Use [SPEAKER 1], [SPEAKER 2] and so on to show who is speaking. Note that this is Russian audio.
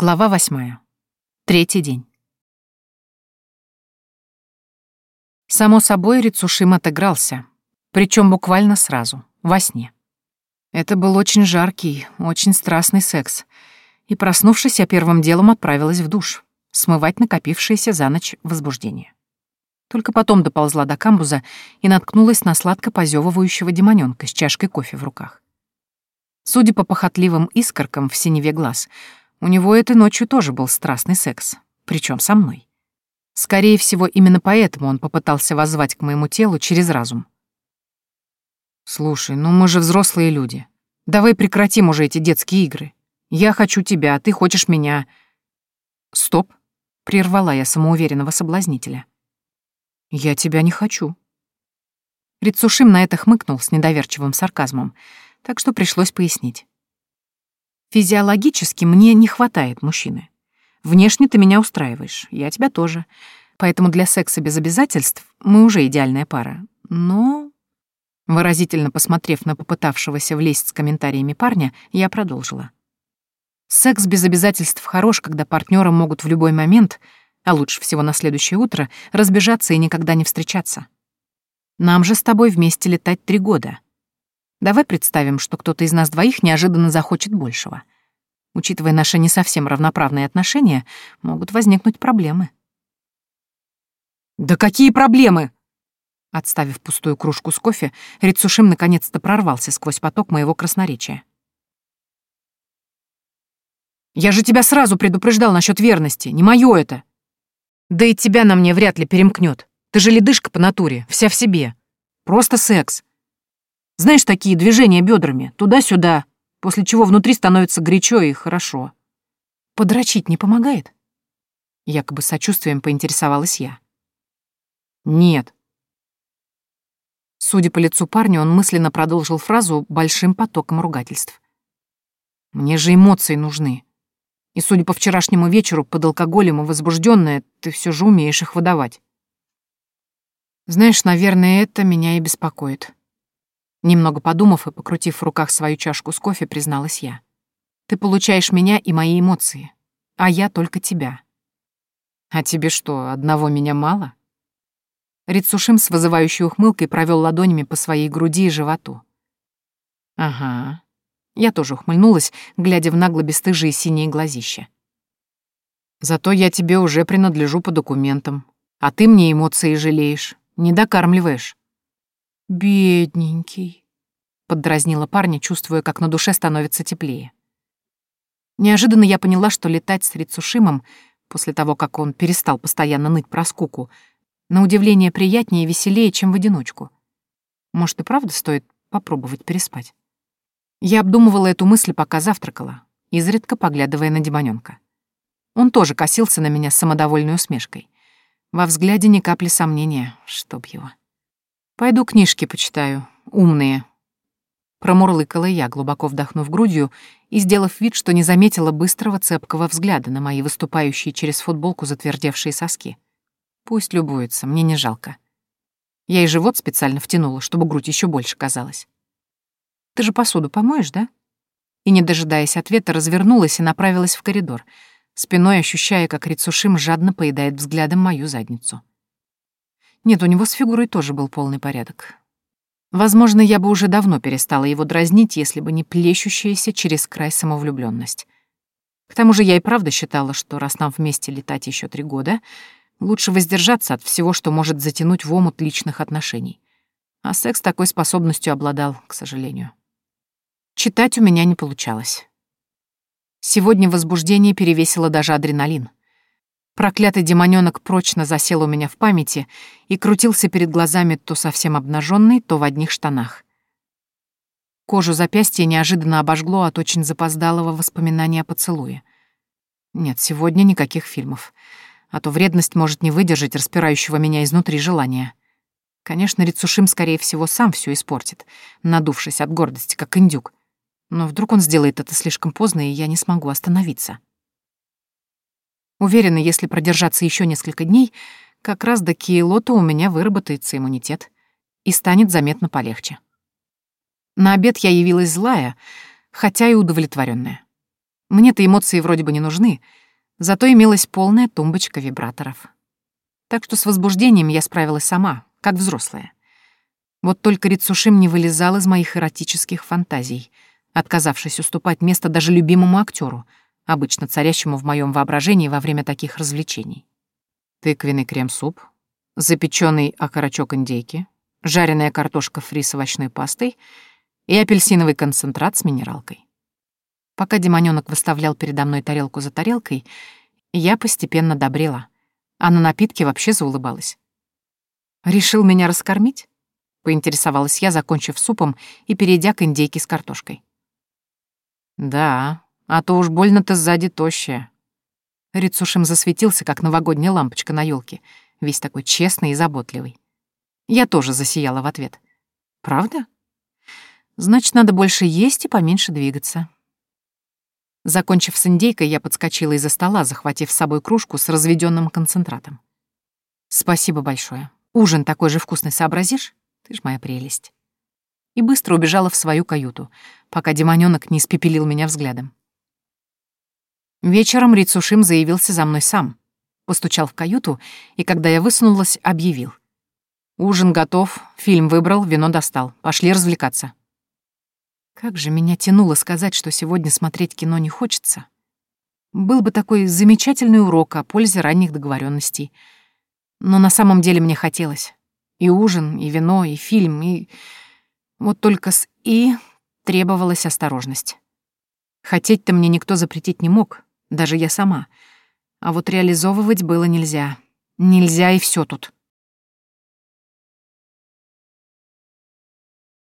[SPEAKER 1] Глава восьмая. Третий день. Само собой, Рицушим отыгрался, причем буквально сразу, во сне. Это был очень жаркий, очень страстный секс, и, проснувшись, я первым делом отправилась в душ, смывать накопившееся за ночь возбуждение. Только потом доползла до камбуза и наткнулась на сладко позевывающего демонёнка с чашкой кофе в руках. Судя по похотливым искоркам в синеве глаз — у него этой ночью тоже был страстный секс, причем со мной. Скорее всего, именно поэтому он попытался воззвать к моему телу через разум. «Слушай, ну мы же взрослые люди. Давай прекратим уже эти детские игры. Я хочу тебя, а ты хочешь меня...» «Стоп!» — прервала я самоуверенного соблазнителя. «Я тебя не хочу». Рицушим на это хмыкнул с недоверчивым сарказмом, так что пришлось пояснить. Физиологически мне не хватает мужчины. Внешне ты меня устраиваешь, я тебя тоже. Поэтому для секса без обязательств мы уже идеальная пара. Но... Выразительно посмотрев на попытавшегося влезть с комментариями парня, я продолжила. Секс без обязательств хорош, когда партнеры могут в любой момент, а лучше всего на следующее утро, разбежаться и никогда не встречаться. Нам же с тобой вместе летать три года. Давай представим, что кто-то из нас двоих неожиданно захочет большего. Учитывая наши не совсем равноправные отношения, могут возникнуть проблемы. «Да какие проблемы?» Отставив пустую кружку с кофе, Рицушим наконец-то прорвался сквозь поток моего красноречия. «Я же тебя сразу предупреждал насчет верности, не моё это. Да и тебя на мне вряд ли перемкнет. Ты же ледышка по натуре, вся в себе. Просто секс. Знаешь, такие движения бедрами, туда-сюда, после чего внутри становится горячо и хорошо. Подрочить не помогает? Якобы сочувствием поинтересовалась я. Нет. Судя по лицу парня, он мысленно продолжил фразу большим потоком ругательств. Мне же эмоции нужны. И, судя по вчерашнему вечеру, под алкоголем и возбужденная, ты все же умеешь их выдавать. Знаешь, наверное, это меня и беспокоит. Немного подумав и покрутив в руках свою чашку с кофе, призналась я. «Ты получаешь меня и мои эмоции, а я только тебя». «А тебе что, одного меня мало?» Рицушим с вызывающей ухмылкой провел ладонями по своей груди и животу. «Ага». Я тоже ухмыльнулась, глядя в нагло бесстыжие синие глазища. «Зато я тебе уже принадлежу по документам, а ты мне эмоции жалеешь, не докармливаешь». «Бедненький», — поддразнила парня, чувствуя, как на душе становится теплее. Неожиданно я поняла, что летать с Рицушимом, после того, как он перестал постоянно ныть про скуку, на удивление приятнее и веселее, чем в одиночку. Может, и правда стоит попробовать переспать? Я обдумывала эту мысль, пока завтракала, изредка поглядывая на демонёнка. Он тоже косился на меня с самодовольной усмешкой. Во взгляде ни капли сомнения, чтоб его. Пойду книжки почитаю, умные. Промурлыкала я, глубоко вдохнув грудью и сделав вид, что не заметила быстрого цепкого взгляда на мои выступающие через футболку затвердевшие соски. Пусть любуется, мне не жалко. Я и живот специально втянула, чтобы грудь еще больше казалась. Ты же посуду помоешь, да? И, не дожидаясь ответа, развернулась и направилась в коридор, спиной ощущая, как Рицушим жадно поедает взглядом мою задницу. Нет, у него с фигурой тоже был полный порядок. Возможно, я бы уже давно перестала его дразнить, если бы не плещущаяся через край самовлюбленность. К тому же я и правда считала, что раз нам вместе летать еще три года, лучше воздержаться от всего, что может затянуть в омут личных отношений. А секс такой способностью обладал, к сожалению. Читать у меня не получалось. Сегодня возбуждение перевесило даже адреналин. Проклятый демонёнок прочно засел у меня в памяти и крутился перед глазами то совсем обнаженный, то в одних штанах. Кожу запястья неожиданно обожгло от очень запоздалого воспоминания о поцелуе. Нет, сегодня никаких фильмов. А то вредность может не выдержать распирающего меня изнутри желания. Конечно, Рицушим, скорее всего, сам все испортит, надувшись от гордости, как индюк. Но вдруг он сделает это слишком поздно, и я не смогу остановиться. Уверена, если продержаться еще несколько дней, как раз до Киелота у меня выработается иммунитет и станет заметно полегче. На обед я явилась злая, хотя и удовлетворенная. Мне-то эмоции вроде бы не нужны, зато имелась полная тумбочка вибраторов. Так что с возбуждением я справилась сама, как взрослая. Вот только Рицушим не вылезал из моих эротических фантазий, отказавшись уступать место даже любимому актеру, обычно царящему в моем воображении во время таких развлечений. Тыквенный крем-суп, запеченный окорочок индейки, жареная картошка фри с овощной пастой и апельсиновый концентрат с минералкой. Пока демонёнок выставлял передо мной тарелку за тарелкой, я постепенно добрела, а на напитки вообще заулыбалась. «Решил меня раскормить?» — поинтересовалась я, закончив супом и перейдя к индейке с картошкой. «Да, а то уж больно ты сзади тощая». Рицушим засветился, как новогодняя лампочка на елке, весь такой честный и заботливый. Я тоже засияла в ответ. «Правда? Значит, надо больше есть и поменьше двигаться». Закончив с индейкой, я подскочила из-за стола, захватив с собой кружку с разведенным концентратом. «Спасибо большое. Ужин такой же вкусный сообразишь? Ты ж моя прелесть». И быстро убежала в свою каюту, пока демонёнок не испепелил меня взглядом. Вечером Рицушим заявился за мной сам, постучал в каюту и, когда я высунулась, объявил. «Ужин готов, фильм выбрал, вино достал. Пошли развлекаться». Как же меня тянуло сказать, что сегодня смотреть кино не хочется. Был бы такой замечательный урок о пользе ранних договоренностей. Но на самом деле мне хотелось. И ужин, и вино, и фильм, и... Вот только с «и» требовалась осторожность. Хотеть-то мне никто запретить не мог, даже я сама. А вот реализовывать было нельзя. Нельзя и все тут.